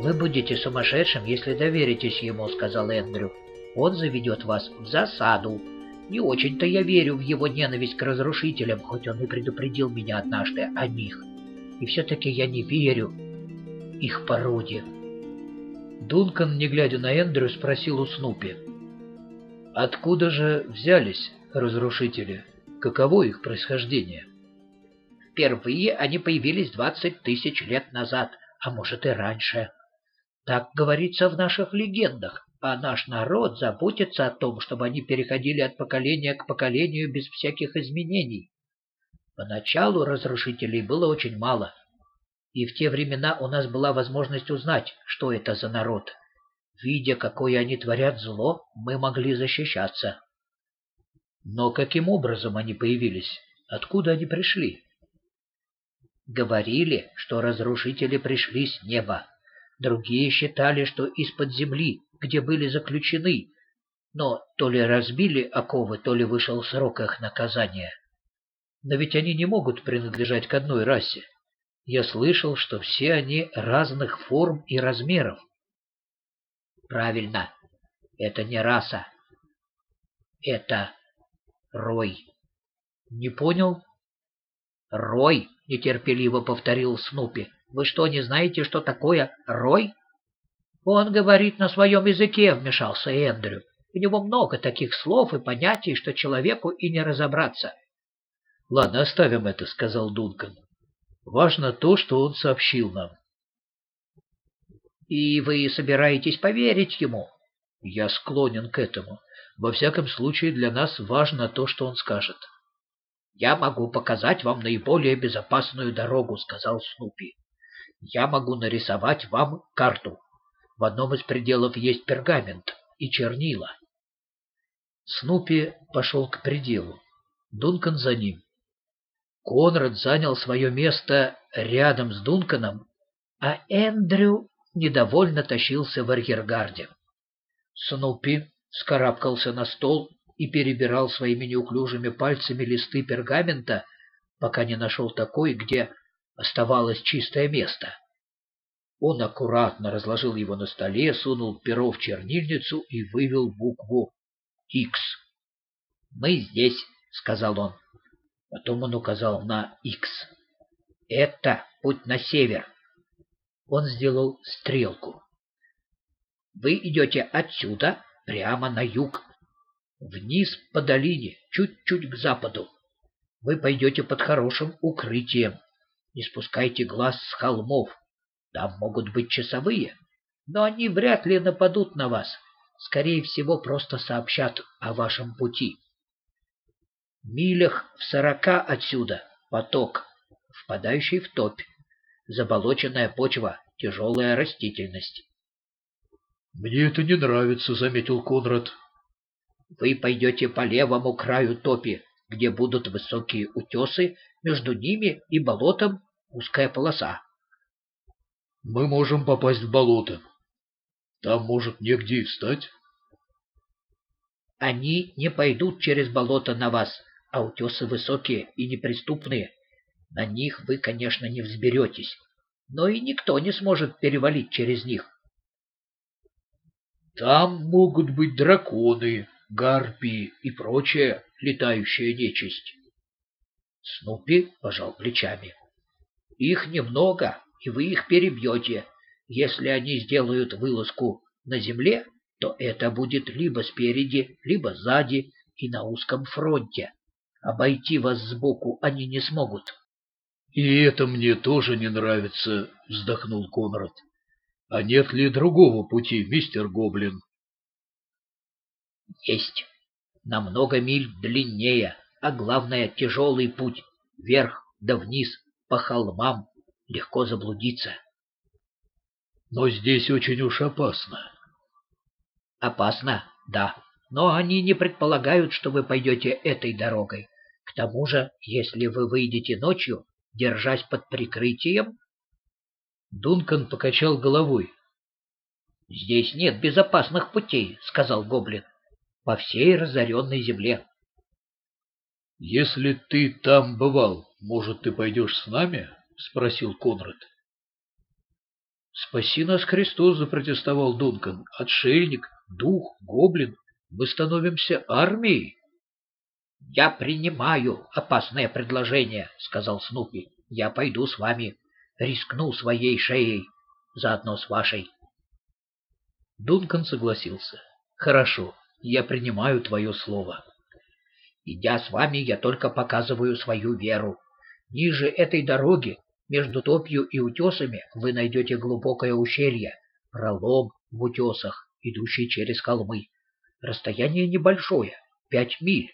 «Вы будете сумасшедшим, если доверитесь ему», — сказал Эндрю. «Он заведет вас в засаду. Не очень-то я верю в его ненависть к разрушителям, хоть он и предупредил меня однажды о них. И все-таки я не верю их породе». Дункан, не глядя на Эндрю, спросил у Снупи. «Откуда же взялись разрушители? Каково их происхождение?» «Впервые они появились двадцать тысяч лет назад, а может и раньше. Так говорится в наших легендах, а наш народ заботится о том, чтобы они переходили от поколения к поколению без всяких изменений. Поначалу разрушителей было очень мало, и в те времена у нас была возможность узнать, что это за народ. Видя, какое они творят зло, мы могли защищаться. Но каким образом они появились? Откуда они пришли? Говорили, что разрушители пришли с неба. Другие считали, что из-под земли, где были заключены, но то ли разбили оковы, то ли вышел срок их наказания. Но ведь они не могут принадлежать к одной расе. Я слышал, что все они разных форм и размеров. Правильно, это не раса. Это рой. Не понял? Рой, нетерпеливо повторил Снупи. Вы что, не знаете, что такое рой? Он говорит на своем языке, вмешался Эндрю. У него много таких слов и понятий, что человеку и не разобраться. Ладно, оставим это, сказал Дункан. Важно то, что он сообщил нам. И вы собираетесь поверить ему? Я склонен к этому. Во всяком случае, для нас важно то, что он скажет. Я могу показать вам наиболее безопасную дорогу, сказал Снупи я могу нарисовать вам карту. В одном из пределов есть пергамент и чернила. Снупи пошел к пределу. Дункан за ним. Конрад занял свое место рядом с Дунканом, а Эндрю недовольно тащился в арьергарде. Снупи скарабкался на стол и перебирал своими неуклюжими пальцами листы пергамента, пока не нашел такой, где оставалось чистое место. Он аккуратно разложил его на столе, сунул перо в чернильницу и вывел букву «Х». «Мы здесь», — сказал он. Потом он указал на «Х». «Это путь на север». Он сделал стрелку. «Вы идете отсюда прямо на юг, вниз по долине, чуть-чуть к западу. Вы пойдете под хорошим укрытием, не спускайте глаз с холмов. Там могут быть часовые, но они вряд ли нападут на вас. Скорее всего, просто сообщат о вашем пути. Милях в сорока отсюда поток, впадающий в топь, заболоченная почва, тяжелая растительность. — Мне это не нравится, — заметил Конрад. — Вы пойдете по левому краю топи, где будут высокие утесы между ними и болотом узкая полоса. Мы можем попасть в болото. Там, может, негде и встать. Они не пойдут через болото на вас, а утесы высокие и неприступные. На них вы, конечно, не взберетесь, но и никто не сможет перевалить через них. Там могут быть драконы, гарпии и прочая летающая нечисть. Снупи пожал плечами. Их немного, и вы их перебьете. Если они сделают вылазку на земле, то это будет либо спереди, либо сзади и на узком фронте. Обойти вас сбоку они не смогут. — И это мне тоже не нравится, — вздохнул Конрад. — А нет ли другого пути, мистер Гоблин? — Есть. Намного миль длиннее, а главное тяжелый путь, вверх да вниз, по холмам, легко заблудиться. Но здесь очень уж опасно. Опасно, да, но они не предполагают, что вы пойдете этой дорогой. К тому же, если вы выйдете ночью, держась под прикрытием... Дункан покачал головой. «Здесь нет безопасных путей», — сказал Гоблин, — «по всей разоренной земле. «Если ты там бывал, может, ты пойдешь с нами?» — спросил Конрад. «Спаси нас, Христос!» — запротестовал Дункан. «Отшельник, дух, гоблин. Мы становимся армией». «Я принимаю опасное предложение», — сказал Снупи. «Я пойду с вами, рискну своей шеей, заодно с вашей». Дункан согласился. «Хорошо, я принимаю твое слово». «Идя с вами, я только показываю свою веру. Ниже этой дороги, между топью и утесами, вы найдете глубокое ущелье, пролом в утесах, идущий через холмы. Расстояние небольшое, пять миль.